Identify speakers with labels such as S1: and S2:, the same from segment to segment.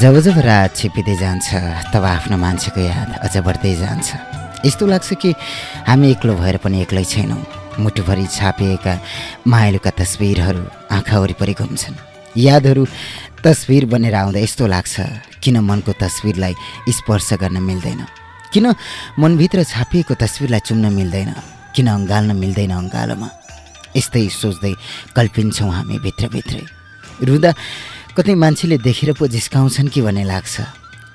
S1: जब जब रात छिपिँदै जान्छ तब आफ्नो मान्छेको याद अझ बढ्दै जान्छ। यस्तो लाग्छ कि हामी एक्लो भएर पनि एक्लै छैनौँ। मुटुभरि छापिएका मायालुका तस्बिरहरू आँखा वरिपरि घुम्छन्। यादहरू तस्बिर बनेर आउँदा यस्तो लाग्छ किन मनको तस्बिरलाई स्पर्श गर्न मिल्दैन? किन मनभित्र छापिएको तस्बिरलाई चुम्न मिल्दैन? किन अँगाल्न मिल्दैन अँगालोमा? यस्तै सोच्दै कल्पिन्छौँ हामी भित्रभित्रै। रुँदा कतै मान्छेले देखेर पो जिस्काउँछन् कि भन्ने लाग्छ।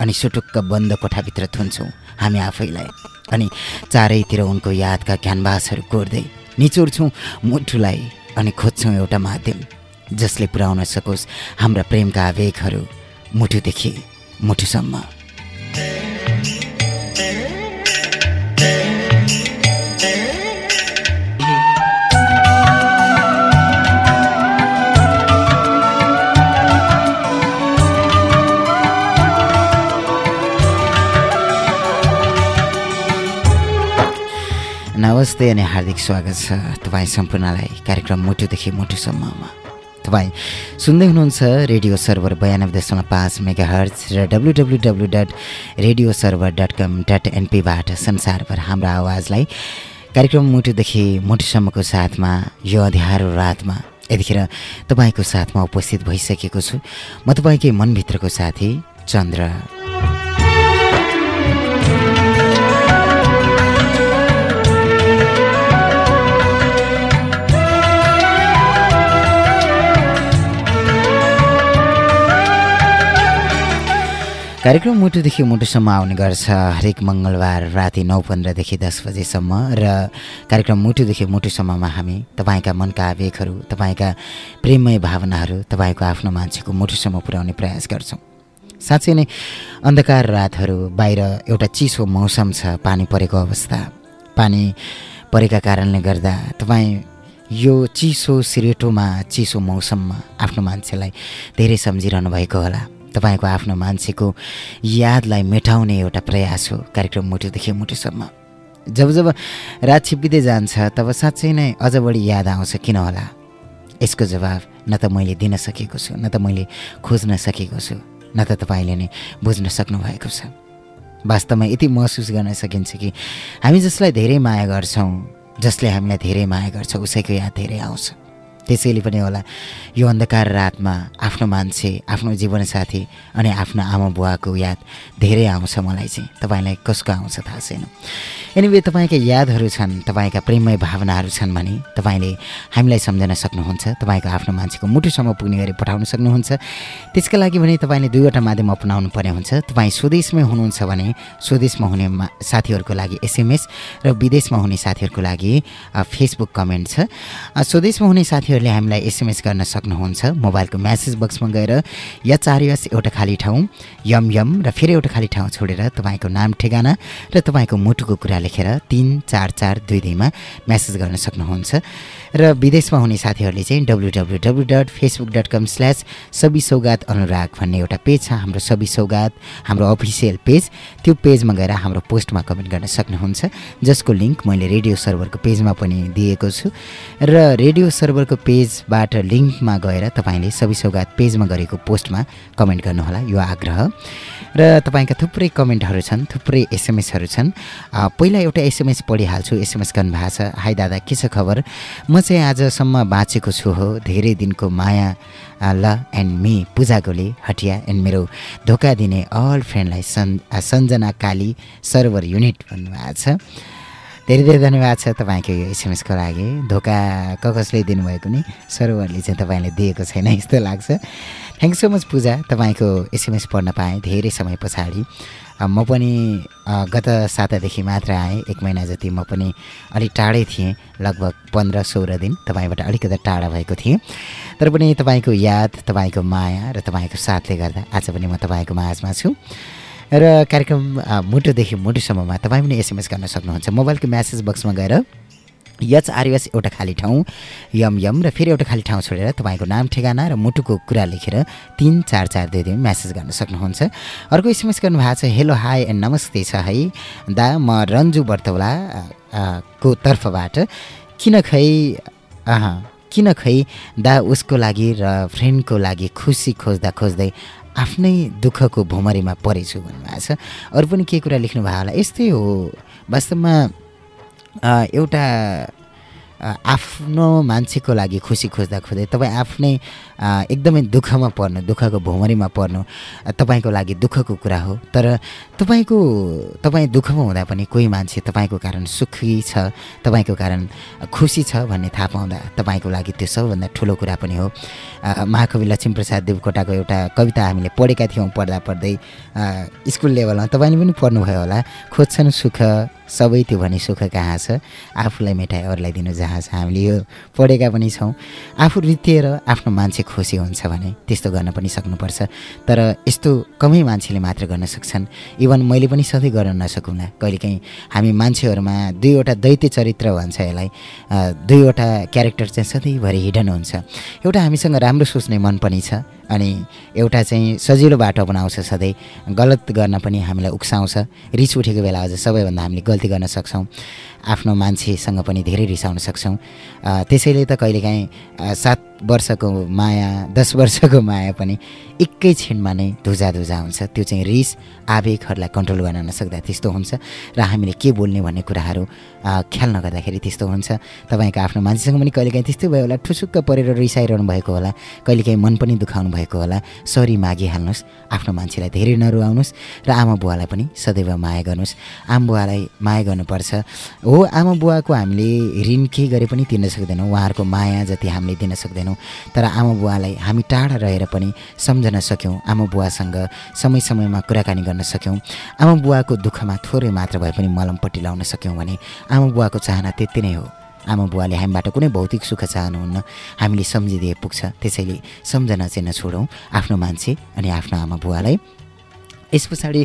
S1: अनि सुटुक्क बन्द कोठाभित्र थुन्छौँ हामी आफैलाई। अनि चारैतिर उनको यादका क्यानभासहरू कोर्दै निचोड्छौँ मुठुलाई अनि खोज्छौँ एउटा माध्यम जसले पुर्याउन सकोस् हाम्रा प्रेमका आवेगहरू मुठुदेखि मुठुसम्म। नमस्ते अनि हार्दिक स्वागत छ तपाईँ सम्पूर्णलाई। कार्यक्रम मुटुदेखि मुटुसम्ममा। तपाईँ सुन्दै हुनुहुन्छ रेडियो सर्भर बयानब्बे दशमलव पाँच मेगा हर्च र W W W dot radio server dot com dot एनपीबाट संसारभर हाम्रो आवाजलाई कार्यक्रम मुटुदेखि मुटुसम्मको साथमा यो अँध्यारो रातमा यतिखेर तपाईँको साथमा उपस्थित भइसकेको छु। म तपाईँकै मनभित्रको साथी चन्द्र। कार्यक्रम मुटुदेखि मुटुसम्म आउने गर्छ हरेक मङ्गलबार राति नौ पन्ध्रदेखि दस बजेसम्म र कार्यक्रम मुटुदेखि मुटुसम्ममा हामी तपाईँका मनका आवेगहरू तपाईँका प्रेममय भावनाहरू तपाईँको आफ्नो मान्छेको मुटुसम्म पुर्याउने प्रयास गर्छौँ। साँच्चै नै अन्धकार रातहरू बाहिर एउटा चिसो मौसम छ पानी परेको अवस्था। पानी परेका कारणले गर्दा तपाईँ यो चिसो सिरेटोमा चिसो मौसममा आफ्नो मान्छेलाई धेरै सम्झिरहनु भएको होला। तपाईँको आफ्नो मान्छेको यादलाई मेटाउने एउटा प्रयास हो। कार्यक्रम मुटुदेखि मुटुसम्म जब जब रात छिप्पिँदै जान्छ तब साँच्चै नै अझ बढी याद आउँछ किन होला? यसको जवाब न त मैले दिन सकेको छु न त मैले खोज्न सकेको छु न त तपाईँले नै बुझ्न सक्नुभएको छ। वास्तवमा यति महसुस गर्न सकिन्छ कि हामी जसलाई धेरै माया गर्छौँ जसले हामीलाई धेरै माया गर्छ उसैको याद धेरै आउँछ। त्यसैले पनि होला यो अन्धकार रातमा आफ्नो मान्छे आफ्नो जीवनसाथी अनि आफ्नो आमा बुवाको याद धेरै आउँछ मलाई चाहिँ। तपाईँलाई कसको आउँछ थाहा छैन। एनिवे तपाईँका यादहरू छन् तपाईँका प्रेममय भावनाहरू छन् भने तपाईँले हामीलाई सम्झन सक्नुहुन्छ तपाईँको आफ्नो मान्छेको मुटुसम्म पुग्ने गरी पठाउन सक्नुहुन्छ। त्यसका लागि भने तपाईँले दुईवटा माध्यम अपनाउनु पर्ने हुन्छ। तपाईँ स्वदेशमै हुनुहुन्छ भने स्वदेशमा हुने साथीहरूको लागि एसएमएस र विदेशमा हुने साथीहरूको लागि फेसबुक कमेन्ट छ। स्वदेशमा हुने साथीहरूले हामीलाई एसएमएस गर्न सक्नुहुन्छ। मोबाइलको म्यासेज बक्समा गएर या चार एउटा खाली ठाउँ यम यम र फेरि एउटा खाली ठाउँ छोडेर तपाईँको नाम ठेगाना र तपाईँको मुटुको कुरा लेखेर तिन चार चार दुई दुईमा म्यासेज गर्न सक्नुहुन्छ। र विदेशमा हुने साथीहरूले चाहिँ W W W dot Facebook dot com slash Sabi Saugat Anurag भन्ने एउटा पेज छ हाम्रो सबि सौगात हाम्रो अफिसियल पेज त्यो पेजमा गएर हाम्रो पोस्टमा कमेन्ट गर्न सक्नुहुन्छ जसको लिङ्क मैले रेडियो सर्भरको पेजमा पनि दिएको छु। र रेडियो सर्भरको पेजबाट लिङ्कमा गएर तपाईँले सबि सौगात पेजमा गरेको पोस्टमा कमेन्ट गर्नुहोला यो आग्रह। र तपाईँका थुप्रै कमेन्टहरू छन् थुप्रै एसएमएसहरू छन्। पहिला एउटा एसएमएस पढिहाल्छु एसएमएस गर्नुभएको छ। हाई दादा के छ खबर? म चाहिँ आजसम्म बाँचेको छु हो। धेरै दिनको माया ल एन्ड मी पूजा गोले हटिया एन्ड मेरो धोका दिने अल फ्रेन्डलाई सन् सञ्जना काली सर्भर युनिट भन्नुभएको छ। धेरै धेरै धन्यवाद छ तपाईँको यो एसएमएसको लागि। धोका क कसले दिनुभएको नि सर्भरले चाहिँ तपाईँले दिएको छैन यस्तो लाग्छ। Thank so much Puja. तपाईँको एसएमएस पढ्न पाएँ धेरै समय पछाडि। म पनि गत सातादेखि मात्र आएँ एक महिना जति म पनि अलिक टाढै थिएँ लगभग पन्ध्र सोह्र दिन तपाईँबाट अलिकति टाढा भएको थिएँ। तर पनि तपाईँको याद तपाईँको माया र तपाईँको साथले गर्दा आज पनि म तपाईँको माझमा छु। र कार्यक्रम मुटुदेखि मुटुसम्ममा तपाईँ पनि एसएमएस गर्न सक्नुहुन्छ। मोबाइलको म्यासेज बक्समा गएर यच आरएस एउटा खाली ठाउँ यम यम र फेरि एउटा खाली ठाउँ छोडेर तपाईँको नाम ठेगाना र मुटुको कुरा लेखेर तिन चार चार दुई दिन म्यासेज गर्न सक्नुहुन्छ। अर्को एसएमएस गर्नुभएको छ हेलो हाई एन्ड नमस्ते छ है। दा म रन्जु बर्तौला को तर्फबाट। किन खै किन खै दा उसको लागि र फ्रेन्डको लागि खुसी खोज्दा खोज्दै आफ्नै दुःखको भुमरीमा परेछु भन्नुभएको छ। अरू पनि के कुरा लेख्नु भयो होला? यस्तै हो। वास्तवमा एउटा आफ्नो मान्छेको लागि खुसी खोज्दा खोज्दै तपाईँ आफ्नै एकदमै दुःखमा पर्नु दुःखको भुमरीमा पर्नु तपाईँको लागि दुःखको कुरा हो। तर तपाईँको तपाईँ दुःखमा हुँदा पनि कोही मान्छे तपाईँको कारण सुखी छ तपाईँको कारण खुसी छ भन्ने थाहा पाउँदा तपाईँको लागि त्यो सबभन्दा ठुलो कुरा पनि हो। महाकवि लक्ष्मीप्रसाद देवकोटाको एउटा कविता हामीले पढेका थियौँ पढ्दा पढ्दै। स्कुल लेभलमा तपाईँले पनि पढ्नुभयो होला। खोज्छन् सुख सबै त्यो भने सुख कहाँ छ? आफूलाई मेटाइ अरूलाई दिनु जहाँ छ हामीले यो पढेका पनि छौँ। आफू रित्तिएर आफ्नो खुसी हुन्छ भने त्यस्तो गर्न पनि सक्नुपर्छ। तर यस्तो कमै मान्छेले मात्र गर्न सक्छन्। इभन मैले पनि सधैँ गर्न नसकुँला। कहिलेकाहीँ हामी मान्छेहरूमा दुईवटा दैत्य चरित्र भन्छ यसलाई। दुईवटा क्यारेक्टर चाहिँ सधैँभरि हिडन हुन्छ। एउटा हामीसँग राम्रो सोच्ने मन पनि छ। अनि एउटा चाहिँ सजिलो बाटो अपनाउँछ सधैँ। गलत गर्न पनि हामीलाई उक्साउँछ। रिस उठेको बेला अझ सबैभन्दा हामीले गल्ती गर्न सक्छौँ। आफ्नो मान्छेसँग पनि धेरै रिसाउन सक्छौँ। त्यसैले त कहिलेकाहीँ सात वर्षको माया दस वर्षको माया पनि एकैछिनमा नै धुजा धुजा हुन्छ। त्यो चाहिँ रिस आवेगहरूलाई कन्ट्रोल गर्न नसक्दा त्यस्तो हुन्छ। र हामीले के बोल्ने भन्ने कुराहरू ख्याल नगर्दाखेरि त्यस्तो हुन्छ। तपाईँको आफ्नो मान्छेसँग पनि कहिलेकाहीँ त्यस्तै भयो होला। ठुसुक्क परेर रिसाइरहनु भएको होला। कहिलेकाहीँ मन पनि दुखाउनु भएको होला। सरी मागिहाल्नुहोस् आफ्नो मान्छेलाई धेरै नरुवाउनुहोस् र आमा बुवालाई पनि सदैव माया गर्नुहोस्। आमा बुवालाई माया गर्नुपर्छ। हो आमा बुवाको हामीले ऋण केही गरे पनि तिर्न सक्दैनौँ। उहाँहरूको माया जति हामीले दिन सक्दैनौँ। तर आमा बुवालाई हामी टाढा रहेर पनि सम्झन सक्यौँ। आमा बुवासँग समय समयमा कुराकानी गर्न सक्यौँ। आमा बुवाको दुःखमा थोरै मात्र भए पनि मलमपट्टि लाउन सक्यौँ भने आमा बुवाको चाहना त्यति नै हो। आमा बुवाले हामीबाट कुनै भौतिक सुख चाहनुहुन्न। हामीले सम्झिदिए पुग्छ। त्यसैले सम्झना चाहिँ नछोडौँ आफ्नो मान्छे अनि आफ्नो आमा बुवालाई। यस पछाडि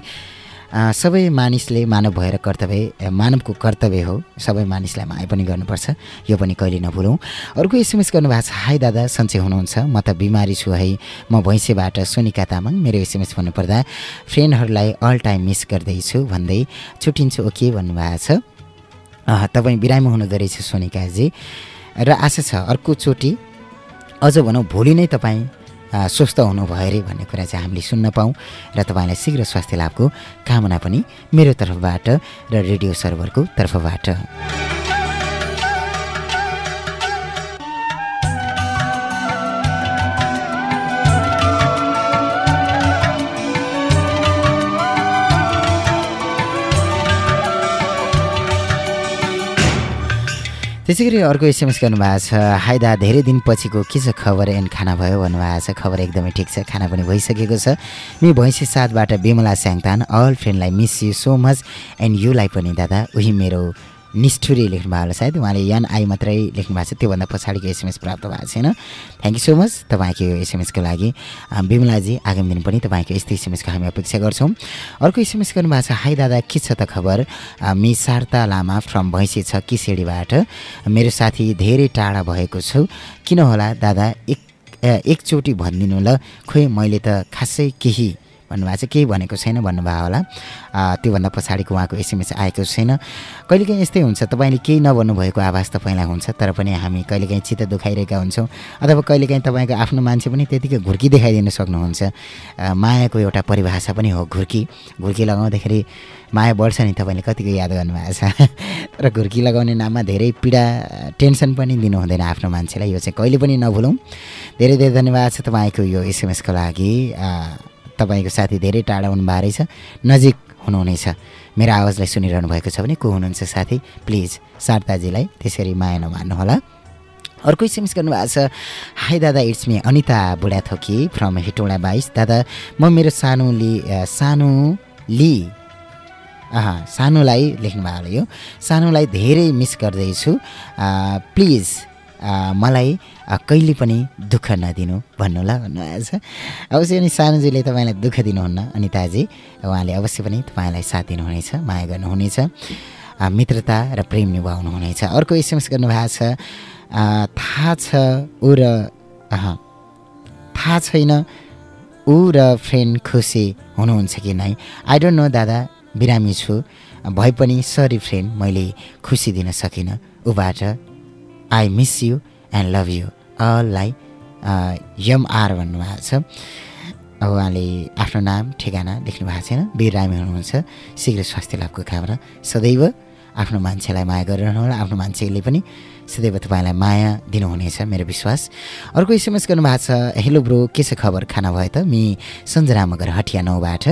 S1: सबै मानिसले मानव भएर कर्तव्य मानवको कर्तव्य हो। सबै मानिसलाई माया पनि गर्नुपर्छ। यो पनि कहिले नभुलौँ। अर्को एसएमएस गर्नुभएको छ हाई दादा सन्चै हुनुहुन्छ। म त बिमारी छु है। म भैँसेबाट सोनिका तामाङ मेरो एसएमएस भन्नुपर्दा फ्रेन्डहरूलाई अल टाइम मिस गर्दैछु भन्दै छुट्टिन्छु ओके भन्नुभएको छ। तपाईँ बिरामी हुनुहुँदो रहेछ सोनिकाजी र आशा छ अर्कोचोटि अझ भनौँ भोलि नै तपाईँ स्वस्थ हुनुभयो अरे भन्ने कुरा चाहिँ हामीले सुन्न पाऊँ र तपाईँलाई शीघ्र स्वास्थ्य लाभको कामना पनि मेरो तर्फबाट र रेडियो सर्भरको तर्फबाट। त्यसै गरी अर्को एसएमएस गर्नुभएको छ। हाइदा धेरै दिनपछिको के छ खबर एन्ड खाना भयो भन्नुभएको छ। खबर एकदमै ठिक छ खाना पनि भइसकेको छ। मि भैँसी साथबाट Bimala Syangtan all फ्रेन्डलाई miss you so much and युलाई पनि दादा उही मेरो निष्ठुरी लेख्नु भएको होला सायद। उहाँले यन आई मात्रै लेख्नु भएको छ त्योभन्दा पछाडिको एसएमएस प्राप्त भएको छैन। थ्याङ्क यू सो मच तपाईँको यो एसएमएसको लागि। बिमलाजी आगामी दिन पनि तपाईँको यस्तै एसएमएसको हामी अपेक्षा गर्छौँ। अर्को एसएमएस गर्नुभएको छ हाई दादा के छ त खबर? मि सार्ता लामा फ्रम भैँसी छ किसेडीबाट। मेरो साथी धेरै टाढा भएको छु। किन होला दादा एक एकचोटि भनिदिनु ल। खोइ मैले त खासै केही भन्नुभएको छ केही भनेको छैन भन्नुभयो होला। त्योभन्दा पछाडिको उहाँको एसएमएस आएको छैन। कहिलेकाहीँ यस्तै हुन्छ तपाईँले केही नभन्नु भएको आवाज तपाईँलाई हुन्छ तर पनि हामी कहिलेकाहीँ चित्त दुखाइरहेका हुन्छौँ अथवा कहिलेकाहीँ तपाईँको आफ्नो मान्छे पनि त्यतिकै घुर्की देखाइदिन सक्नुहुन्छ। मायाको एउटा परिभाषा पनि हो घुर्की। घुर्की लगाउँदाखेरि माया बढ्छ नि तपाईँले कतिको याद गर्नुभएको छ। तर घुर्की लगाउने नाममा धेरै पीडा टेन्सन पनि दिनु हुँदैन आफ्नो मान्छेलाई यो चाहिँ कहिले पनि नभुलौँ। धेरै धेरै धन्यवाद छ तपाईँको यो एसएमएसको लागि। तपाईँको साथी धेरै टाढा हुनुभएको रहेछ नजिक हुनुहुनेछ। मेरो आवाजलाई सुनिरहनु भएको छ भने को हुनुहुन्छ साथी? प्लिज शारदाजीलाई त्यसरी माया नमान्नुहोला अर्को एसएमएस गर्नुभएको छ हाई दादा it's me Anita Budhathoki from Hetauda बाइस। दादा म मेरो सानो लि सानो लि सानोलाई लेख्नुभएको यो। सानोलाई धेरै मिस गर्दैछु। प्लिज मलाई कहिले पनि दुःख नदिनु भन्नु ल भन्नुभएको छ। अवश्य अनि सानोजीले तपाईँलाई दुःख दिनुहुन्न। अनिताजी उहाँले अवश्य पनि तपाईँलाई साथ दिनुहुनेछ माया गर्नुहुनेछ। मित्रता र प्रेम निभाउनुहुनेछ अर्को एसएमएस गर्नुभएको छ थाहा छ ऊ र थाहा छैन ऊ र फ्रेन्ड खुसी हुनुहुन्छ कि नै। आई डोन्ट नो दादा बिरामी छु। भए पनि सरी फ्रेन्ड मैले खुसी दिन सकिनँ। ऊबाट I miss you and love you अललाई यमआर भन्नुभएको छ। उहाँले आफ्नो नाम ठेगाना लेख्नु भएको छैन बिरामी हुनुहुन्छ। शीघ्र स्वास्थ्य लाभको कामना सदैव आफ्नो मान्छेलाई माया गरिरहनु होला आफ्नो मान्छेले पनि सदैव तपाईँलाई माया दिनुहुनेछ मेरो विश्वास। अर्को एसएमएस गर्नुभएको छ हेलो ब्रो के छ खबर? खाना भयो त? मि सन्जना मगर हटिया नौबाट।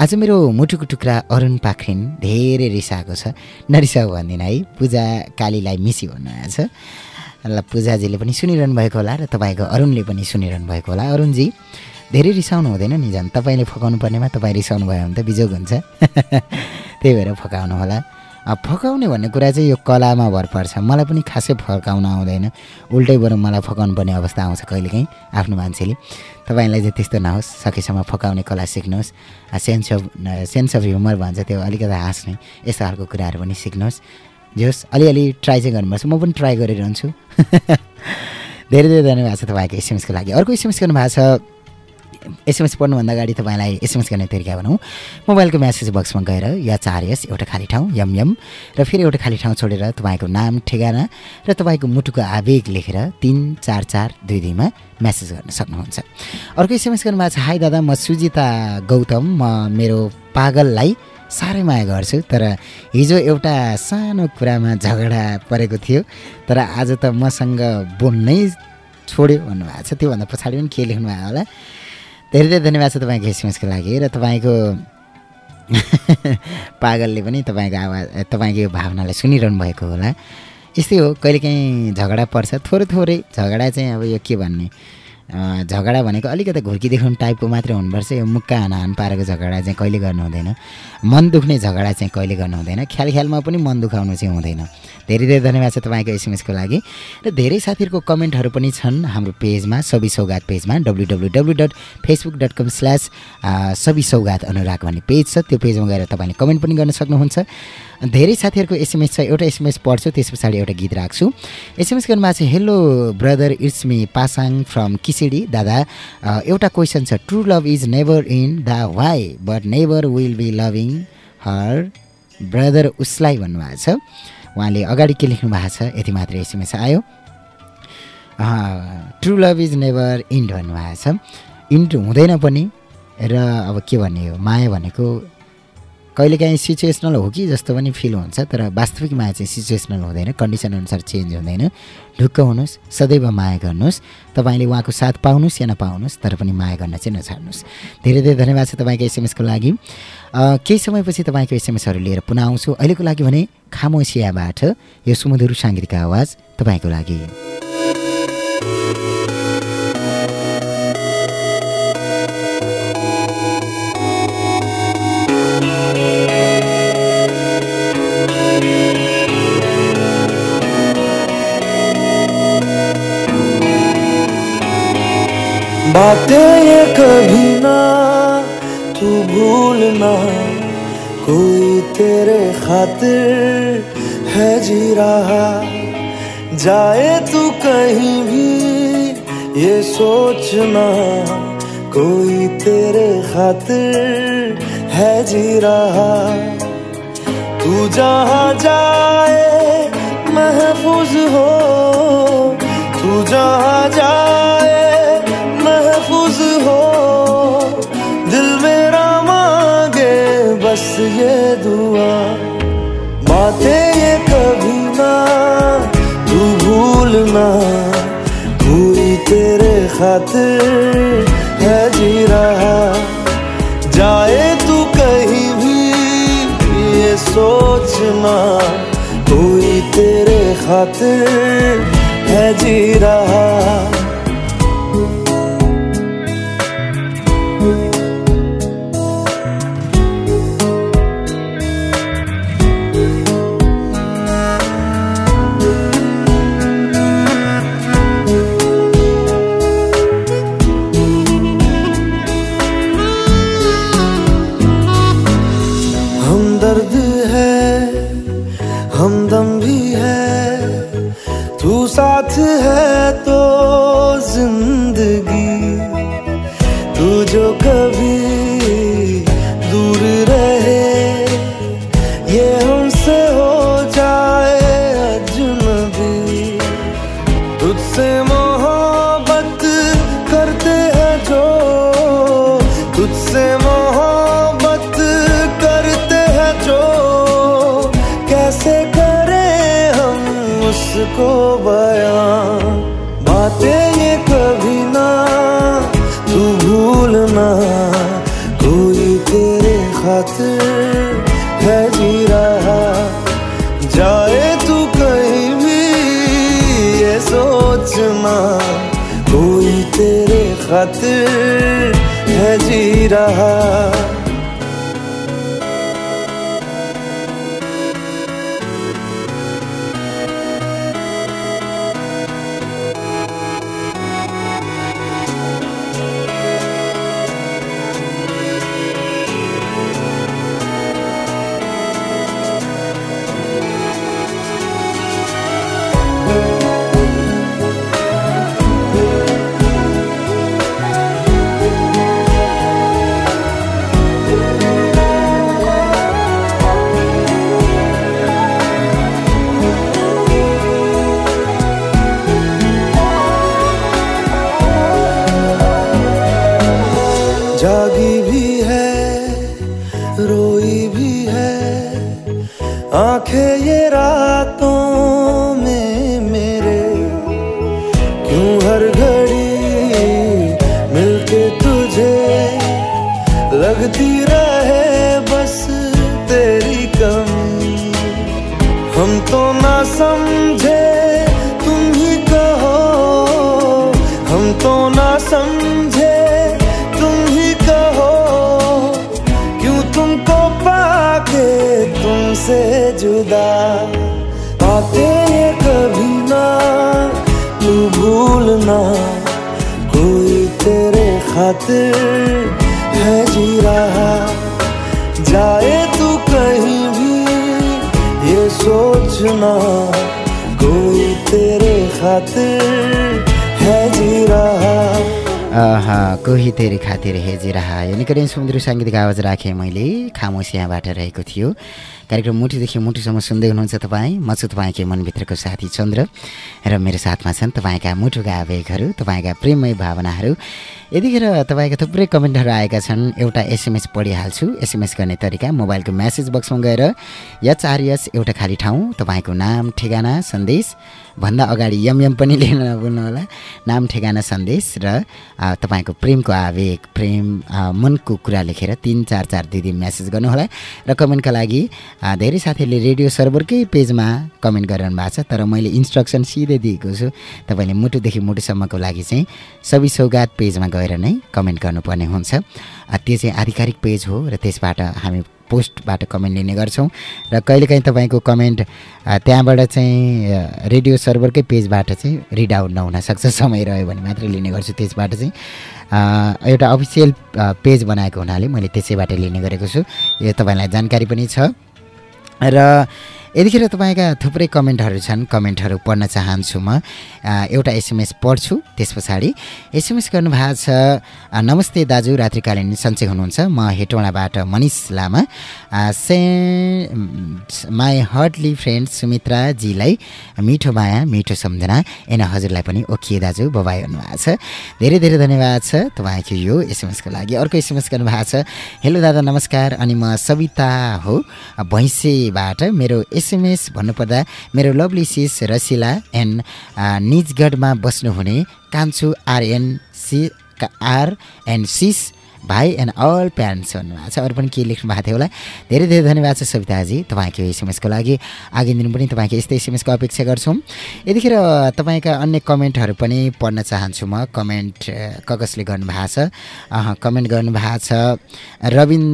S1: आज मेरो मुटुको टुक्रा अरुण पाखरिन धेरै रिसाएको छ। नरिसाउ भन्दिनँ है पूजा कालीलाई मिसी भन्नुभएको छ। ल पूजाजीले पनि सुनिरहनु भएको होला र तपाईँको अरुणले पनि सुनिरहनु भएको होला। अरुणजी धेरै रिसाउनु हुँदैन नि झन्। तपाईँले फकाउनु पर्नेमा तपाईँ रिसाउनु भयो भने त बिजोग हुन्छ। त्यही भएर फकाउनु होला। फकाउने भन्ने कुरा चाहिँ यो कलामा भर पर्छ। मलाई पनि खासै फर्काउन आउँदैन। उल्टै बरु मलाई फकाउनु पर्ने अवस्था आउँछ कहिलेकाहीँ आफ्नो मान्छेले। तपाईँलाई चाहिँ त्यस्तो नहोस्। सकेसम्म फकाउने कला सिक्नुहोस्। Sense of sense of humour भन्छ त्यो अलिकति हाँस्ने। यस्तो खालको कुराहरू पनि सिक्नुहोस्। जे होस् अलिअलि ट्राई चाहिँ गर्नुपर्छ म पनि ट्राई गरिरहन्छु। धेरै धेरै धन्यवाद छ तपाईँको एसएमएसको लागि। अर्को एसएमएस गर्नुभएको छ। एसएमएस पढ्नुभन्दा अगाडि तपाईँलाई एसएमएस गर्ने तरिका भनौँ। मोबाइलको म्यासेज बक्समा गएर या चार यस एउटा खाली ठाउँ यम यम र फेरि एउटा खाली ठाउँ छोडेर तपाईँको नाम ठेगाना र तपाईँको मुटुको आवेग लेखेर तिन चार चार दुई दुईमा म्यासेज गर्न सक्नुहुन्छ। अर्को एसएमएस गर्नुभएको छ हाई दादा म सुजिता गौतम। म मेरो पागललाई साह्रै माया गर्छु तर हिजो एउटा सानो कुरामा झगडा परेको थियो तर आज त मसँग बोल्नै छोड्यो भन्नुभएको छ। त्योभन्दा पछाडि पनि के लेख्नुभयो होला? धेरै धेरै धन्यवाद छ तपाईँको एसएमएसको लागि र तपाईँको पागलले पनि तपाईँको आवाज तपाईँको यो भावनालाई सुनिरहनु भएको होला। यस्तै हो कहिलेकाहीँ झगडा पर्छ थोरै थोरै झगडा चाहिँ अब यो के भन्ने? झगडा भनेको अलिकति घुर्की देखाउने टाइपको मात्रै हुनुपर्छ। यो मुक्का हान पारेको झगडा चाहिँ कहिले गर्नु हुँदैन। मन दुख्ने झगडा चाहिँ कहिले गर्नु हुँदैन। ख्याल ख्यालमा पनि मन दुखाउनु चाहिँ हुँदैन। धेरै धेरै धन्यवाद छ तपाईँको एसएमएसको लागि। र धेरै साथीहरूको कमेन्टहरू पनि छन् हाम्रो पेजमा सबि सौगात पेजमा W W W dot Facebook dot com slash Sabi Saugat Anurag भन्ने पेज छ। त्यो पेजमा गएर तपाईँले कमेन्ट पनि गर्न सक्नुहुन्छ। धेरै साथीहरूको एसएमएस छ एउटा एसएमएस पढ्छु त्यस पछाडि एउटा गीत राख्छु। एसएमएस गर्नुभएको छ hello brother it's me Pasang from किसिडी दादा एउटा क्वेसन छ true love is never in the way but never will be loving her brother उसलाई भन्नुभएको छ। उहाँले अगाडि के लेख्नु भएको छ यति मात्र एसएमएस आयो। True love is never end भन्नुभएको छ। इन्ड हुँदैन पनि र अब के भन्ने हो माया भनेको कहिलेकाहीँ सिचुएसनल हो कि जस्तो पनि फिल हुन्छ तर वास्तविक माया चाहिँ सिचुएसनल हुँदैन कन्डिसन अनुसार चेन्ज हुँदैन। ढुक्क हुनुहोस् सदैव माया गर्नुहोस् तपाईँले उहाँको साथ पाउनुहोस् या नपाउनुहोस् तर पनि माया गर्न चाहिँ नछाड्नुहोस्। धेरै धेरै धन्यवाद छ तपाईँको एसएमएसको लागि। केही समयपछि तपाईँको एसएमएसहरू लिएर पुनः आउँछु। अहिलेको लागि भने खामोसियाबाट यो सुमधुर साङ्गीतिक आवाज तपाईँको लागि।
S2: बातें ये कभी ना, तू भूलना कोई तेरे खातिर है जी रहा। जाए तू कहीं भी, ये सोचना कोई तेरे खातिर है जी रहा। तू जहाँ जाए, महफूज हो। तू जहाँ जाए बातें ये कभी ना, तू भूलना कोई तेरे खातिर है जी रहा। जाए तू कहीं भी, ये सोचना कोई तेरे खातिर है जी रहा। उसको बयां। बातें ये कभी ना, तू भूलना। कोई तेरे खातिर है जी रहा। जाए तू कहीं भी, ये सोचना। कोई तेरे खातिर है जी रहा। आँखें ये रातों रहा
S1: कोही तेरे खातिर हेजिरहा। यो निकटै समुद्र साङ्गीतिक आवाज राखेँ मैले खामोस यहाँबाट रहेको थियो। कार्यक्रम मुटुदेखि मुटुसम्म सुन्दै हुनुहुन्छ तपाईँ म छु तपाईँकै मनभित्रको साथी चन्द्र र मेरो साथमा छन् तपाईँका मुटुका आवेगहरू तपाईँका प्रेममय भावनाहरू। यतिखेर तपाईँका थुप्रै कमेन्टहरू आएका छन्। एउटा एसएमएस पढिहाल्छु। एसएमएस गर्ने तरिका मोबाइलको म्यासेज बक्समा गएर यच आरएस एउटा खाली ठाउँ तपाईँको नाम ठेगाना सन्देश भन्दा अगाडि यम यम पनि लिन नभुल्नुहोला। नाम ठेगाना सन्देश र तपाईँको प्रेमको आवेग प्रेम मनको कुरा लेखेर तिन चार चार दुई दिन म्यासेज गर्नुहोला र कमेन्टका लागि धेरै साथीहरूले रेडियो सर्भरकै पेजमा कमेन्ट गरिरहनु भएको छ तर मैले इन्स्ट्रक्सन सिधै दिएको छु। तपाईँले मुटुदेखि मुटुसम्मको लागि चाहिँ सबै सौगात पेजमा गएर नै कमेन्ट गर्नुपर्ने हुन्छ। त्यो चाहिँ आधिकारिक पेज हो र त्यसबाट हामी पोस्टबाट कमेन्ट लिने गर्छौँ। र कहिलेकाहीँ तपाईँको कमेन्ट त्यहाँबाट चाहिँ रेडियो सर्भरकै पेजबाट चाहिँ रिड आउट नहुन सक्छ समय रह्यो भने मात्रै लिने गर्छु त्यसबाट चाहिँ। एउटा अफिसियल पेज बनाएको हुनाले मैले त्यसैबाट लिने गरेको छु। यो तपाईँलाई जानकारी पनि छ। र यतिखेर तपाईँका थुप्रै कमेन्टहरू छन्। कमेन्टहरू पढ्न चाहन्छु म। एउटा एसएमएस पढ्छु त्यस पछाडि। एसएमएस गर्नुभएको छ नमस्ते दाजु रात्रिकालीन सन्चै हुनुहुन्छ। म हेटौँडाबाट Manish Lama. Say my heartly friend सुमित्राजीलाई मिठो माया मिठो सम्झना। एन हजुरलाई पनि ओके दाजु बबाई भन्नुभएको छ। धेरै धेरै धन्यवाद छ तपाईँको यो एसएमएसको लागि। अर्को एसएमएस गर्नुभएको छ। हेलो दादा नमस्कार। अनि म सविता हो भैँसेबाट मेरो एसएमएस भन्नुपर्दा मेरो लभली सिस रसिला एन्ड निजगढमा बस्नुहुने कान्छु RN C R and sis भाइ एन्ड अल प्यारेन्ट्स भन्नुभएको छ। अरू पनि के लेख्नु भएको थियो होला? धेरै धेरै धन्यवाद छ सविताजी तपाईँको एसएमएसको लागि। आगे दिन पनि तपाईँको यस्तै एसएमएसको अपेक्षा गर्छौँ। यतिखेर तपाईँका अन्य कमेन्टहरू पनि पढ्न चाहन्छु म। कमेन्ट ककसले गर्नुभएको छ। कमेन्ट गर्नुभएको छ। रविन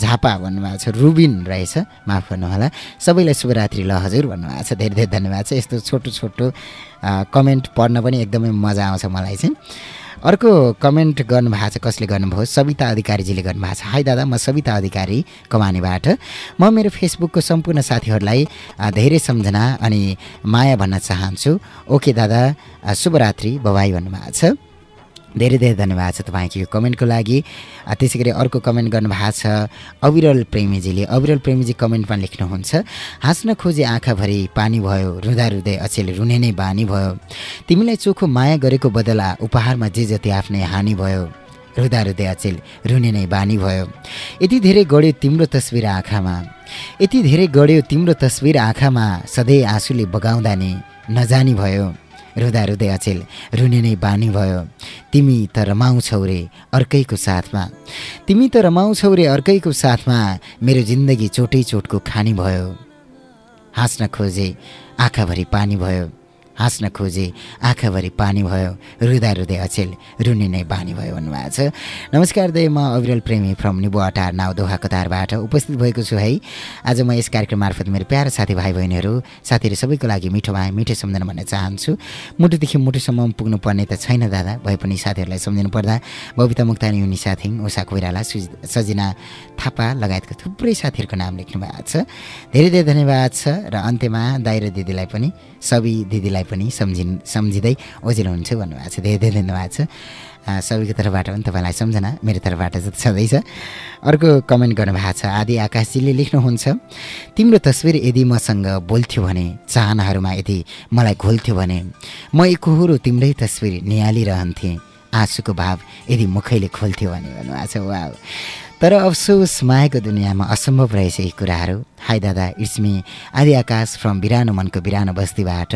S1: झापा भन्नुभएको छ। रुबिन रहेछ। माफ गर्नुहोला। सबैलाई शुभरात्रि ल हजुर भन्नुभएको छ। धेरै धेरै धन्यवाद छ। यस्तो छोटो छोटो कमेन्ट पढ्न पनि एकदमै मजा आउँछ मलाई चाहिँ। अर्को कमेन्ट गर्नुभएको छ कसले गर्नुभयो? सविता अधिकारीजीले गर्नुभएको छ। हाई दादा म सविता अधिकारी कमानेबाट। म मेरो फेसबुकको सम्पूर्ण साथीहरूलाई धेरै सम्झना अनि माया भन्न चाहन्छु। ओके दादा शुभरात्रि बबाई भन्नुभएको छ। धेरै धेरै धन्यवाद छ तपाईँको यो कमेन्टको लागि। त्यसै गरी अर्को कमेन्ट गर्नुभएको छ अविरल प्रेमीजीले। अविरल प्रेमीजी कमेन्टमा लेख्नुहुन्छ। हाँस्न खोजे आँखाभरि पानी भयो रुँदा रुँदै अचेल रुने नै बानी भयो। तिमीलाई चोखो माया गरेको बदला उपहारमा जे जति आफ्नै हानि भयो रुँदा रुँदै अचेल रुने नै बानी भयो। यति धेरै गढ्यो तिम्रो तस्विर आँखामा। यति धेरै गढ्यो तिम्रो तस्विर आँखामा सधैँ आँसुले बगाउँदा नि नजानी भयो। रुँदा रुँदै अचेल। रुने नै बानी भयो। तिमी त रमाउँछौ रे अर्कैको साथमा। तिमी त रमाउँछौ रे अर्कैको साथमा। मेरो जिन्दगी चोटै चोटको खानी भयो। हाँस्न खोजे आँखाभरि पानी भयो। हाँस्न खोजे आँखाभरि पानी भयो रुँदा रुँदै अचेल रुने नै बानी भयो भन्नुभएको छ। नमस्कार दे म अविरल प्रेमी फ्रम निबो अटार नाउ दोहा कतारबाट उपस्थित भएको छु है। आज म यस कार्यक्रम मार्फत मेरो प्यारो साथीभाइ बहिनीहरू साथीहरू सबैको लागि मिठो भाइ मिठो सम्झना भन्न चाहन्छु। मुटुदेखि मुटुसम्म पुग्नु पर्ने त छैन दादा भए पनि साथीहरूलाई सम्झिनु पर्दा। बबिता मुक्तानी युनि साथी उषा कोइराला सजिना थापा लगायतका थुप्रै साथीहरूको नाम लेख्नु भएको छ। धेरै धेरै धन्यवाद छ र अन्त्यमा दाइ दिदीलाई पनि सबै दिदीलाई पनि सम्झिन् सम्झिँदै ओजिलो हुन्छु भन्नुभएको छ। धेरै धेरै धन्यवाद छ। सबैको तर्फबाट पनि तपाईँलाई सम्झना मेरो तर्फबाट छँदैछ अर्को कमेन्ट गर्नुभएको छ आदि आकाशजीले लेख्नुहुन्छ तिम्रो तस्विर यदि मसँग बोल्थ्यो भने चाहनाहरूमा यदि मलाई घोल्थ्यो भने म एकहोरो तिम्रै तस्विर निहालिरहन्थेँ। आँसुको भाव यदि मुखैले खोल्थ्यो भने भन्नुभएको छ। वा तर अफसोस मायाको दुनियाँमा असम्भव रहेछ यी कुराहरू। हाई दादा इट्स मी आदि आकाश फ्रम बिरानो मनको बिरानो बस्तीबाट।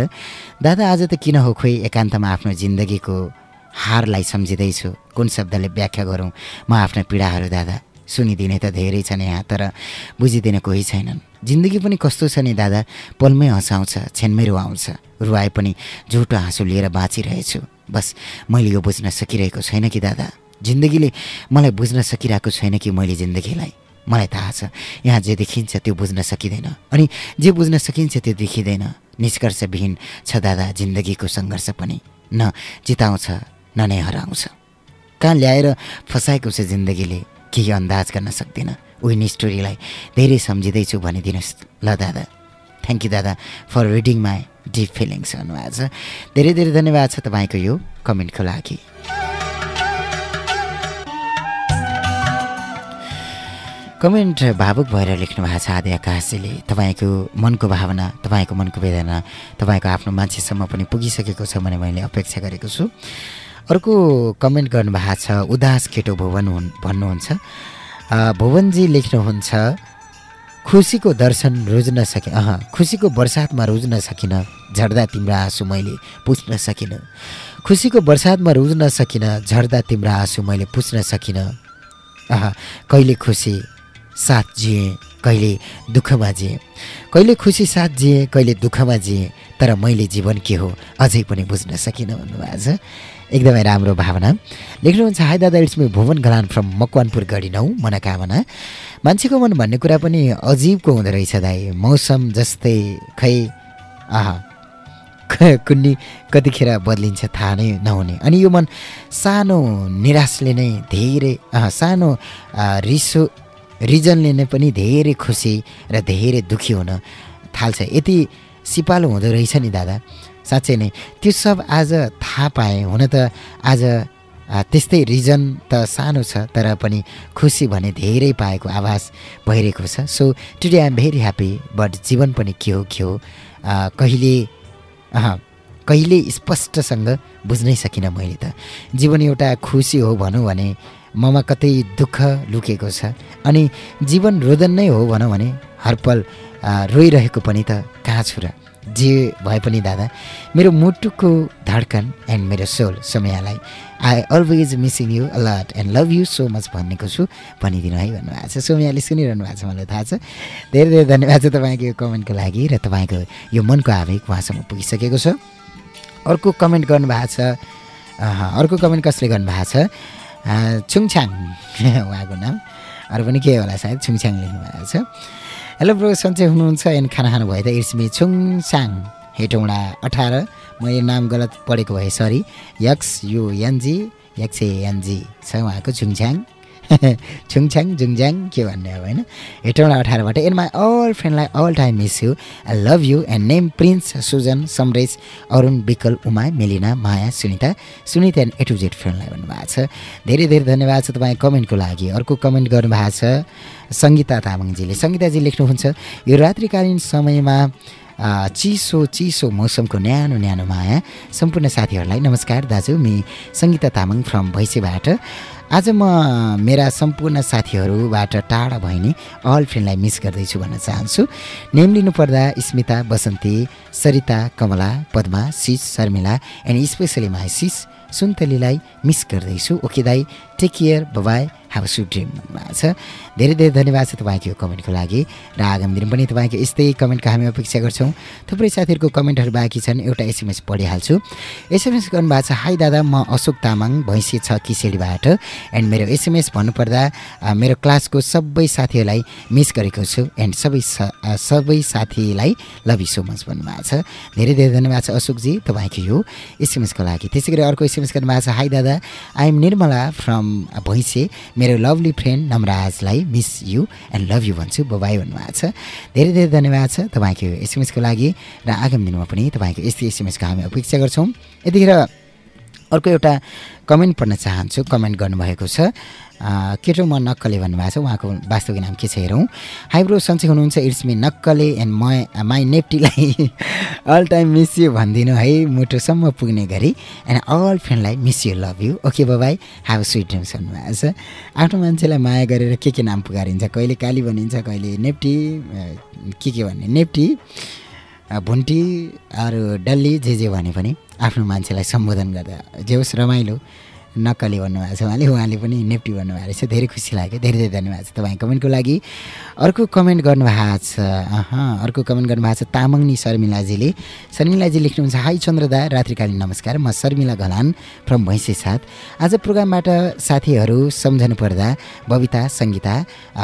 S1: दादा आज त किन हो खोइ एकान्तमा आफ्नो जिन्दगीको हारलाई सम्झिँदैछु? कुन शब्दले व्याख्या गरौँ? म आफ्ना पीडाहरू दादा। सुनिदिने त धेरै छन् यहाँ तर बुझिदिने कोही छैनन्। जिन्दगी पनि कस्तो छ नि दादा? पलमै हँसाउँछ छेनमै रुवाउँछ रुवाए पनि झुटो हाँसो लिएर बाँचिरहेछु। बस मैले यो बुझ्न सकिरहेको छैन कि दादा? जिन्दगीले मलाई बुझ्न सकिरहेको छैन कि मैले जिन्दगीलाई? मलाई थाहा छ। यहाँ जे देखिन्छ त्यो बुझ्न सकिँदैन। अनि जे बुझ्न सकिन्छ त्यो देखिँदैन। निष्कर्षविहीन छ दादा जिन्दगीको सङ्घर्ष पनि। न जिताउँछ न नै हराउँछ। कहाँ ल्याएर फसाएको छ जिन्दगीले? केही अन्दाज गर्न सक्दिनँ। उही स्टोरीलाई धेरै सम्झिँदैछु भनिदिनुहोस् ल दादा। थ्याङ्क यू दादा for reading my deep feelings भन्नुभएको छ धेरै धेरै धन्यवाद छ तपाईँको यो कमेन्टको लागि। कमेन्ट भावुक भएर लेख्नु भएको छ आदि आकाशजीले तपाईँको मनको भावना तपाईँको मनको वेदना तपाईँको आफ्नो मान्छेसम्म पनि पुगिसकेको छ भने मैले अपेक्षा गरेको छु। अर्को कमेन्ट गर्नुभएको छ उदास केटो भुवन हुन् भन्नुहुन्छ। भुवनजी लेख्नुहुन्छ खुसीको दर्शन रोज्न सके अह खुसीको बर्सातमा रोज्न सकिनँ झर्दा तिम्रो आँसु मैले पुछ्न सकिनँ। खुसीको बर्सातमा रोज्न सकिनँ झर्दा तिम्रो आँसु मैले पुछ्न सकिनँ। अह कहिले खुसी? साथ जिएँ कहिले दुःखमा जिएँ कहिले खुसी साथ जिएँ कहिले दुःखमा जिएँ तर मैले जीवन के हो अझै पनि बुझ्न सकिनँ भन्नुभएको छ एकदमै राम्रो भावना। लेख्नुहुन्छ हाई दादा it's me Bhuwan Ghalan from Makwanpur Gadhi नौ मनोकामना। मान्छेको मन भन्ने कुरा पनि अजिबको हुँदो रहेछ दाई मौसम जस्तै खै आहा कुन्नी कतिखेर बदलिन्छ थाहा नै नहुने। अनि यो मन सानो निराशले नै धेरै सानो रिसो रिजनले नै पनि धेरै खुसी र धेरै दुःखी हुन थाल्छ। यति सिपालु हुँदो रहेछ नि दादा। साँच्चै नै त्यो सब आज थाहा पाएँ। हुन त आज त्यस्तै रिजन त सानो छ तर पनि खुसी भने धेरै पाएको आभास भइरहेको छ। So today I am very happy but जीवन पनि के हो के हो कहिले कहिले स्पष्टसँग बुझ्नै सकिनँ मैले त। जीवन एउटा खुसी हो भनौँ भने ममा कतै दुःख लुकेको छ। अनि जीवन रोदन नै हो भनौँ भने हरपल रोइरहेको पनि त कहाँ छु र? जे भए पनि दादा मेरो मुटुको धड्कन एन्ड मेरो सोल समयलाई I always missing you a lot and love you so much भन्नेको छु भनिदिनु है भन्नुभएको छ। सोमयाले सुनिरहनु भएको छ मलाई थाहा छ। धेरै धेरै धन्यवाद छ तपाईँको यो कमेन्टको लागि र तपाईँको यो मनको आवेग उहाँसम्म पुगिसकेको छ। अर्को कमेन्ट गर्नुभएको छ अर्को कमेन्ट कसले गर्नुभएको छ? छुङछाङ उहाँको नाम अरू पनि के होला सायद छुङछाङ लेख्नुभएको छ हेलो ब्रो सन्चै हुनुहुन्छ एन्ड खाना खानु भयो त इट्समी छुङसाङ हेटौँडा अठार मैले नाम गलत पढेको भए सरी यक्स यु एनजी यक्स एनजी छ उहाँको छुङछ्याङ छुङछ्याङ जुङज्याङ के भन्ने अब होइन हेटौँडा अठारबाट and my all फ्रेन्डलाई all time miss you I love you and name Prince Sujan Samaresh Arun Bikal Uma Melina Maya Sunita Sunita and A to Z फ्रेन्डलाई भन्नुभएको छ धेरै धेरै धन्यवाद छ तपाईँ कमेन्टको लागि अर्को कमेन्ट गर्नुभएको छ सङ्गीता तामाङजीले सङ्गीताजी लेख्नुहुन्छ यो रात्रिकालीन समयमा चिसो चिसो मौसमको न्यानो न्यानो माया सम्पूर्ण साथीहरूलाई नमस्कार दाजु मि सङ्गीता तामाङ फ्रम भैँसेबाट आज म मेरा सम्पूर्ण साथीहरूबाट टाढा भइने अल फ्रेन्डलाई मिस गर्दैछु भन्न चाहन्छु। Name लिनुपर्दा Smita Basanti Sarita Kamala Padma sis Sharmila and specially my sis सुन्तलीलाई miss गर्दैछु। ओके दाई take care bye bye have sweet dream भन्नुभएको छ धेरै धेरै धन्यवाद छ तपाईँको यो कमेन्टको लागि र आगामी दिन पनि तपाईँको यस्तै कमेन्टको हामी अपेक्षा गर्छौँ। थुप्रै साथीहरूको कमेन्टहरू बाँकी छन् एउटा एसएमएस पढिहाल्छु। एसएमएस गर्नुभएको छ हाई दादा म अशोक तामाङ भैँसी छ किसेडीबाट। एन्ड मेरो एसएमएस भन्नुपर्दा मेरो क्लासको सबै साथीहरूलाई मिस गरेको छु। एन्ड सबै सबै साथीलाई लभ यु सो मच भन्नुभएको छ। धेरै धेरै धन्यवाद छ अशोकजी तपाईँको यो एसएमएसको लागि। त्यसै गरी अर्को एसएमएस गर्नुभएको छ हाई दादा I am Nirmala from Bhainse. मेरो lovely friend नमराजलाई miss you and love you भन्छु बबाई भन्नुभएको छ। धेरै धेरै धन्यवाद छ तपाईँको एसएमएसको लागि र आगामी दिनमा पनि तपाईँको यस्तै एसएमएसको हामी अपेक्षा गर्छौँ। यतिखेर अर्को एउटा कमेन्ट पढ्न चाहन्छु कमेन्ट गर्नुभएको छ। केटो म नक्कले भन्नुभएको छ उहाँको वास्तविक नाम के छ हेरौँ। हाइब्रो सन्चै हुनुहुन्छ इट्स मी नक्कले एन्ड म माई नेप्टीलाई अल टाइम मिस यु भनिदिनु है मुटुसम्म पुग्ने गरी। And all फ्रेन्डलाई miss you love you okay bye bye have sweet dreams भन्नुभएको छ। आफ्नो मान्छेलाई माया गरेर के के नाम पुकारिन्छ कहिले काली भनिन्छ कहिले नेप्टी के के भन्ने नेप्टी भुन्टी अरू डल्ली जे जे भने पनि आफ्नो मान्छेलाई सम्बोधन गर्दा जे होस् रमाइलो। नक्कली भन्नुभएको छ उहाँले। उहाँले पनि नेप्टी भन्नुभएको रहेछ। धेरै खुसी लाग्यो। धेरै धेरै धन्यवाद छ तपाईँ कमेन्टको लागि। अर्को कमेन्ट गर्नुभएको छ अर्को कमेन्ट गर्नुभएको छ तामाङनी शर्मिलाजीले। शर्मिलाजी लेख्नुहुन्छ हाई चन्द्रदा रात्रिकालीन नमस्कार। म शर्मिला घलान फ्रम भैँसे साथ। आज प्रोग्रामबाट साथीहरू सम्झनु पर्दा बबिता सङ्गीता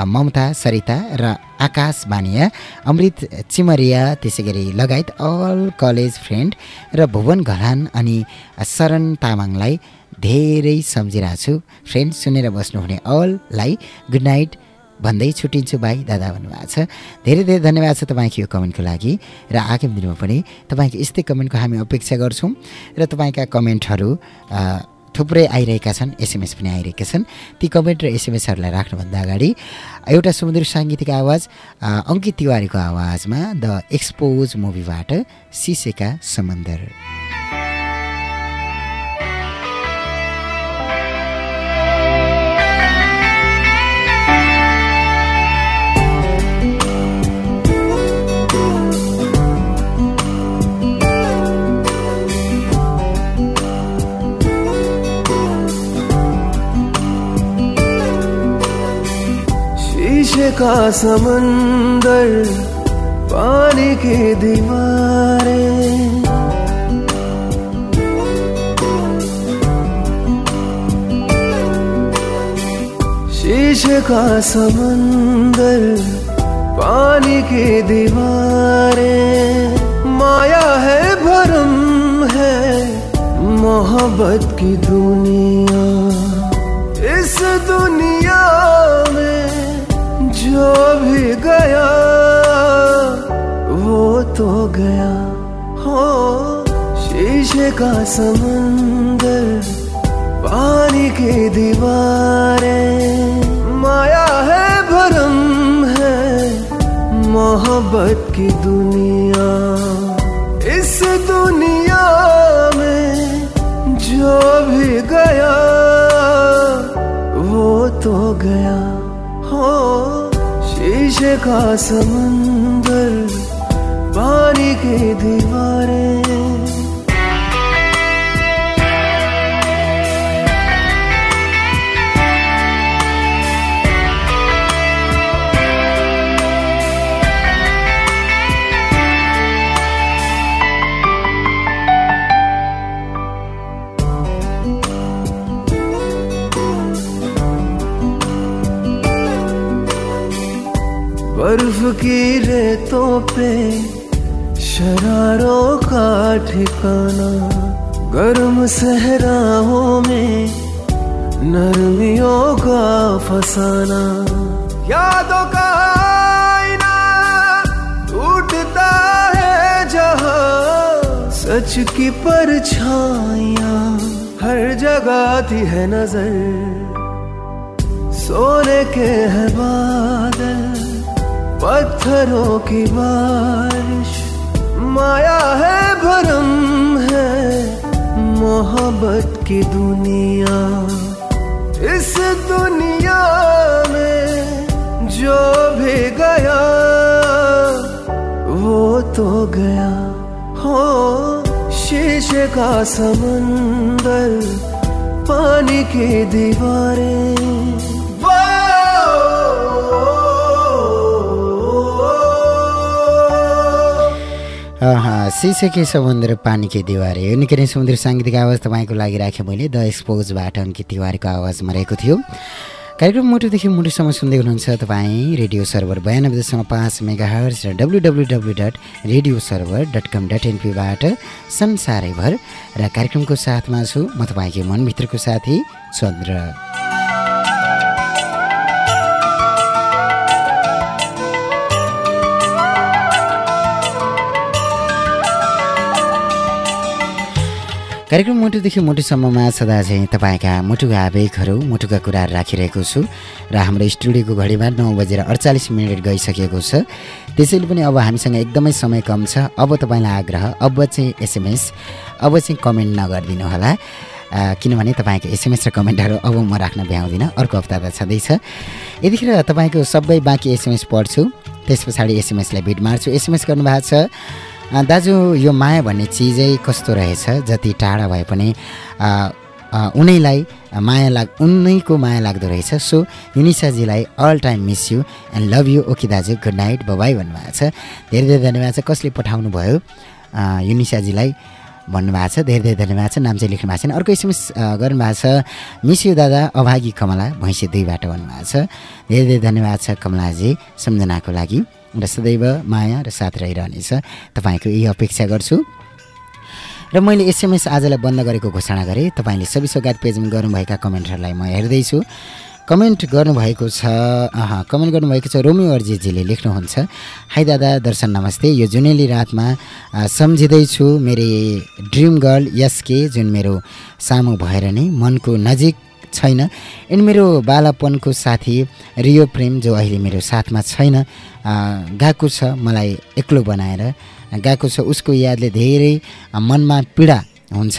S1: ममता सरिता र आकाश बानिया अमृत चिमरिया त्यसै गरी लगायत अल कलेज फ्रेन्ड र भुवन घलान अनि शरण तामाङलाई धेरै सम्झिरहेको छु फ्रेन्ड सुनेर बस्नुहुने अललाई गुड नाइट भन्दै छुट्टिन्छु भाइ दादा भन्नुभएको छ। धेरै धेरै धन्यवाद छ तपाईँको यो कमेन्टको लागि। र आगामी दिनमा पनि तपाईँको यस्तै कमेन्टको हामी अपेक्षा गर्छौँ। र तपाईँका कमेन्टहरू थुप्रै आइरहेका छन् एसएमएस पनि आइरहेका छन्। ती कमेन्ट र एसएमएसहरूलाई राख्नुभन्दा अगाडि एउटा समुद्री साङ्गीतिक आवाज अङ्कित तिवारीको आवाजमा द एक्सपोज मुभीबाट सिसेका समन्दर।
S2: का समंदर पानी की दीवारें। शीशे का समंदर पानी की दीवारें। माया है, भरम है, मोहब्बत की दुनिया। इस दुनिया जो भी गया, वो तो गया। हो, शीशे का समंदर, पानी की दीवारें। माया है, भरम है, मोहब्बत की दुनिया। इस दुनिया में जो भी गया, वो तो गया। शीशे का समंदर पानी की दीवारें। बर्फ़ की रेतों पे शरारों का ठिकाना, गर्म सहराओं में नरमियों का फसाना। यादों का आईना टूटता है जहाँ सच की परछाइयाँ हर जगह आती है नज़र, सोने के है बादल पत्थरों की बारिश, माया है, भरम है, मोहब्बत की दुनिया। इस दुनिया में जो भी गया, वो तो गया। हो, शीशे का समंदर, पानी की दीवारें
S1: सिसके समुद्र पानीकै दिवारे यो निकै नै समुद्र साङ्गीतिक आवाज तपाईँको लागि राखेँ मैले। द एक्सपोजबाट अङ्कित तिवारीको आवाजमा रहेको थियो। कार्यक्रम मुटुदेखि मुटुसम्म सुन्दै हुनुहुन्छ तपाईँ रेडियो सर्भर बयानब्बे दशमलव पाँच मेगा हर्स र W W W dot radio server dot com dot एनपीबाट संसारैभर। र कार्यक्रमको साथमा छु म तपाईँकै मनभित्रको साथी चन्द्र। कार्यक्रम मुटुदेखि मुटुसम्ममा सदा चाहिँ तपाईँका मुटुका आवेगहरू मुटुका कुराहरू राखिरहेको छु र हाम्रो स्टुडियोको घडीमा नौ बजेर अडचालिस मिनट गइसकेको छ। त्यसैले पनि अब हामीसँग एकदमै समय कम छ। अब तपाईँलाई आग्रह अब चाहिँ एसएमएस अब चाहिँ कमेन्ट नगरिदिनु होला किनभने तपाईँको एसएमएस र कमेन्टहरू अब म राख्न भ्याउँदिनँ। अर्को हप्ता त छँदैछ। यतिखेर तपाईँको सबै बाँकी एसएमएस पढ्छु। त्यस पछाडि एसएमएसलाई भिड मार्छु। एसएमएस गर्नुभएको छ। दाजु यो माया भन्ने चिजै कस्तो रहेछ? जति टाढा भए पनि उनैलाई माया लाग उनैको माया लाग्दो रहेछ। So युनिसाजीलाई all time miss you and love you okay दाजु गुड नाइट बबाई भन्नुभएको छ। धेरै धेरै धन्यवाद छ। कसले पठाउनु भयो? युनिसाजीलाई भन्नुभएको छ। धेरै धेरै धन्यवाद छ। नाम चाहिँ लेख्नु भएको छैन। अर्को एसएमएस गर्नुभएको छ। मिस यु दादा। अभागी कमला भैँसे दुईबाट भन्नुभएको छ। धेरै धेरै धन्यवाद छ कमलाजी सम्झनाको लागि। र सदैव माया र साथ रहिरहनेछ। तपाईँको यही अपेक्षा गर्छु। र मैले एसएमएस आजलाई बन्द गरेको घोषणा गरेँ। तपाईँले सबै सौगात पेजमा गर्नुभएका कमेन्टहरूलाई म हेर्दैछु। कमेन्ट गर्नुभएको छ अह कमेन्ट गर्नुभएको छ रोमियो अर्जेजीले लेख्नुहुन्छ। हाई दादा दर्शन नमस्ते। यो जुनेली रातमा सम्झिँदैछु। मेरो ड्रिम गर्ल यसके जुन मेरो सामु भएर नै मनको नजिक छैन। अनि मेरो बालापनको साथी रियो प्रेम जो अहिले मेरो साथमा छैन गएको छ मलाई एक्लो बनाएर। गएको छ उसको यादले धेरै मनमा पीडा हुन्छ।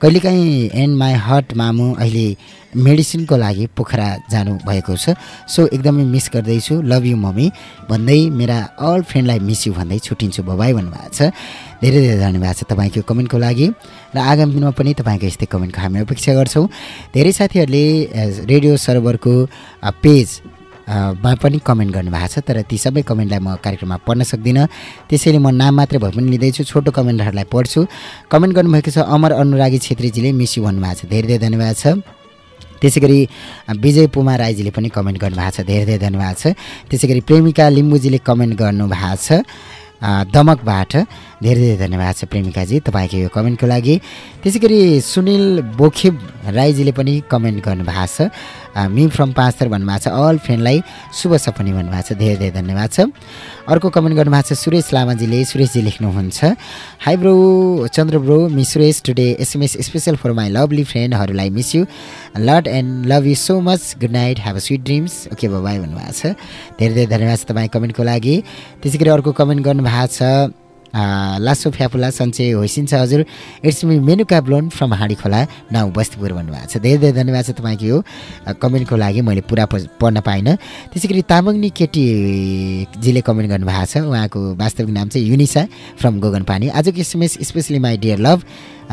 S1: कहिलेकाहीँ एन्ड माई हर्ट मामु अहिले मेडिसिनको लागि पोखरा जानुभएको छ। सो एकदमै मिस गर्दैछु। लभ यु मम्मी भन्दै मेरा अल फ्रेन्डलाई मिस यु भन्दै छुट्टिन्छु बबाई भन्नुभएको छ। धेरै धेरै धन्यवाद छ तपाईँको कमेन्टको लागि। र आगामी दिनमा पनि तपाईँको यस्तै कमेन्टको हामी अपेक्षा गर्छौँ। धेरै साथीहरूले रेडियो सर्भरको पेज मा पनि कमेन्ट गर्नुभएको छ। तर ती सबै कमेन्टलाई म कार्यक्रममा पढ्न सक्दिनँ। त्यसैले म नाम मात्रै भए पनि लिँदैछु। छोटो कमेन्टहरूलाई पढ्छु। कमेन्ट गर्नुभएको छ अमर अनुरागी छेत्रीजीले मिस यु भन्नुभएको छ। धेरै धेरै धन्यवाद छ। त्यसै गरी विजय पुमा राईजीले पनि कमेन्ट गर्नुभएको छ धेरै धेरै धन्यवाद छ। त्यसै गरी प्रेमिका लिम्बूजीले कमेन्ट गर्नुभएको छ दमकबाट। धेरै धेरै धन्यवाद छ प्रेमिकाजी तपाईँको यो कमेन्टको लागि। त्यसै गरी सुनिल बोखेब राईजीले पनि कमेन्ट गर्नुभएको छ। मी फ्रम पाँचथर भन्नुभएको छ। अल फ्रेन्डलाई शुभ सपनी भन्नुभएको छ। धेरै धेरै धन्यवाद छ। अर्को कमेन्ट गर्नुभएको छ सुरेश लामाजीले। सुरेशजी लेख्नुहुन्छ hi bro Chandra bro miss Suresh today SMS special for my lovely फ्रेन्डहरूलाई miss you lot and love you so much. Good night have a sweet dreams. Okay bye भन्नुभएको छ। धेरै धेरै धन्यवाद छ तपाईँ कमेन्टको लागि। त्यसै अर्को कमेन्ट गर्नुभएको छ लासो फ्याफुला सन्चय होइसिन्छ हजुर। इट्स मी मेनुका ब्लोन फ्रम हाँडी खोला नाउ बस्तीपुर भन्नुभएको छ। धेरै धेरै धन्यवाद छ तपाईँको यो कमेन्टको लागि। मैले पुरा पढ्न पाइनँ। त्यसै गरी तामाङनी केटीजीले कमेन्ट गर्नुभएको छ। उहाँको वास्तविक नाम चाहिँ युनिसा फ्रम गोगन पानी आजको SMS specially my dear love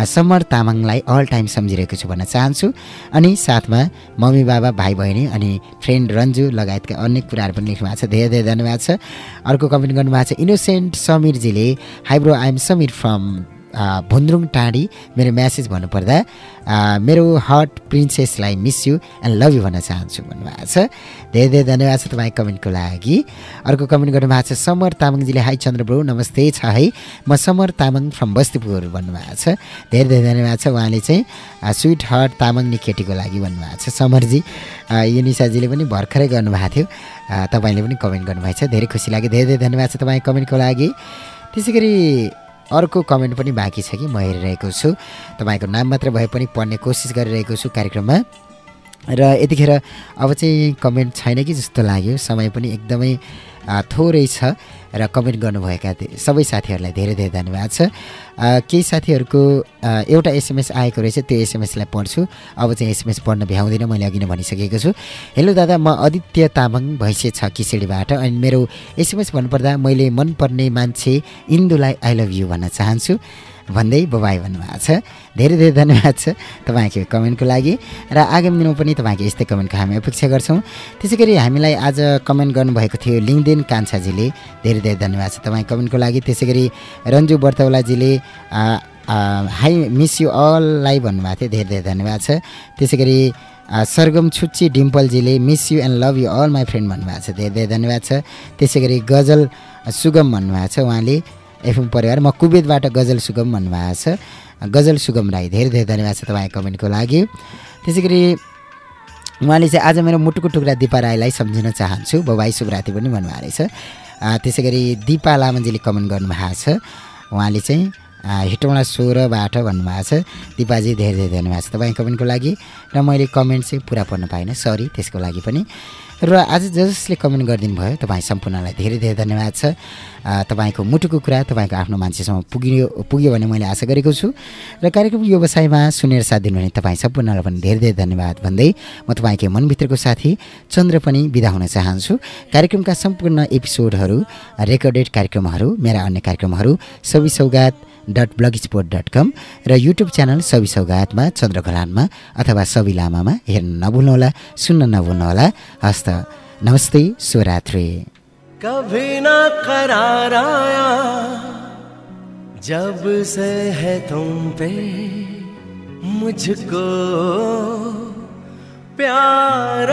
S1: Samar तामाङलाई अल टाइम सम्झिरहेको छु भन्न चाहन्छु। अनि साथमा मम्मी बाबा भाइ बहिनी अनि फ्रेन्ड रन्जु लगायतका अन्य कुराहरू पनि लेख्नु भएको छ। धेरै धेरै धन्यवाद छ। अर्को कमेन्ट गर्नुभएको छ innocent समीरजीले hi bro I'm Samir from Bhundrung टाढी मेरो म्यासेज भन्नुपर्दा मेरो hot प्रिन्सेसलाई miss you and love you भन्न चाहन्छु भन्नुभएको छ। धेरै धेरै धन्यवाद छ तपाईँ कमेन्टको लागि। अर्को कमेन्ट गर्नुभएको छ समर तामाङजीले हाई चन्द्रब्रो नमस्ते छ है। म समर तामाङ फ्रम बस्तीपुर भन्नुभएको छ। धेरै धेरै धन्यवाद छ उहाँले चाहिँ स्विट हर्ट तामाङ केटीको लागि भन्नुभएको छ। समरजी युनिसाजीले पनि भर्खरै गर्नुभएको थियो। तपाईँले पनि कमेन्ट गर्नुभएको छ। धेरै खुसी लाग्यो। धेरै धेरै धन्यवाद छ तपाईँ कमेन्टको लागि। त्यसै गरी अर्को कमेन्ट पनि बाँकी छ कि म हेरिरहेको छु। तपाईँको नाम मात्र भए पनि पढ्ने कोसिस गरिरहेको छु कार्यक्रममा। र यतिखेर अब चाहिँ कमेन्ट छैन कि जस्तो लाग्यो। समय पनि एकदमै थोरै छ र कमेन्ट गर्नुभएका सबै साथीहरूलाई धेरै धेरै धन्यवाद छ। केही साथीहरूको एउटा एसएमएस आएको रहेछ त्यो एसएमएसलाई पढ्छु। अब चाहिँ एसएमएस पढ्न भ्याउँदिनँ मैले अघि नै भनिसकेको छु। हेलो दादा म आदित्य तामाङ भैँसे छ किसिडीबाट अनि मेरो एसएमएस भन्नुपर्दा मैले मनपर्ने मान्छे इन्दुलाई आई लभ यु भन्न चाहन्छु। भन्दै बबाई भन्नुभएको छ। धेरै धेरै धन्यवाद छ तपाईँको कमेन्टको लागि। र आगामी दिनमा पनि तपाईँको यस्तै कमेन्टको हामी अपेक्षा गर्छौँ। त्यसै गरी हामीलाई आज कमेन्ट गर्नुभएको थियो लिङ्गदेन कान्छाजीले। धेरै धेरै धन्यवाद छ तपाईँ कमेन्टको लागि। त्यसै गरी रन्जु बर्तौलाजीले हाई मिस यु अललाई भन्नुभएको थियो। धेरै धेरै धन्यवाद छ। त्यसै गरी सरगम छुच्ची डिम्पलजीले miss you and love you all my friend भन्नुभएको छ। धेरै धेरै धन्यवाद छ। त्यसै गरी गजल सुगम भन्नुभएको छ उहाँले। एफएम परिवार म कुवेतबाट गजल सुगम भन्नुभएको छ। गजल सुगम राई धेरै धेरै धन्यवाद छ तपाईँ कमेन्टको लागि। त्यसै गरी उहाँले चाहिँ आज मेरो मुटुको टुक्रा दिपा राईलाई सम्झिन चाहन्छु। बबाई शुभरात्री पनि भन्नुभएको रहेछ त्यसै गरी दिपा लामाजीले कमेन्ट गर्नुभएको छ। उहाँले चाहिँ हिटौँडा सोह्रबाट भन्नुभएको छ। दिपाजी धेरै धेरै धन्यवाद छ तपाईँ कमेन्टको लागि। र मैले कमेन्ट चाहिँ पुरा पढ्न पाइनँ सरी त्यसको लागि पनि। र आज जसले कमेन्ट गरिदिनु भयो तपाईँ सम्पूर्णलाई धेरै धेरै धन्यवाद छ। तपाईँको मुटुको कुरा तपाईँको आफ्नो मान्छेसम्म पुग्यो पुग्यो भने मैले आशा गरेको छु। र कार्यक्रम व्यवसायमा सुनेर साथ दिनुहुने तपाईँ सम्पूर्णलाई पनि धेरै धेरै धन्यवाद भन्दै म तपाईँकै मनभित्रको साथी चन्द्र पनि बिदा हुन चाहन्छु। कार्यक्रमका सम्पूर्ण एपिसोडहरू रेकर्डेड कार्यक्रमहरू मेरा अन्य कार्यक्रमहरू सबै सौगात dot blog spot dot com र युट्युब च्यानल सबि सौगातमा चन्द्रघलानमा अथवा सबि लामामा हेर्न नभुल्नुहोला सुन्न नभुल्नुहोला। हस्त नमस्ते शिवरात्रि
S2: कभी न करार आया जब से है तुम पे मुझको प्यार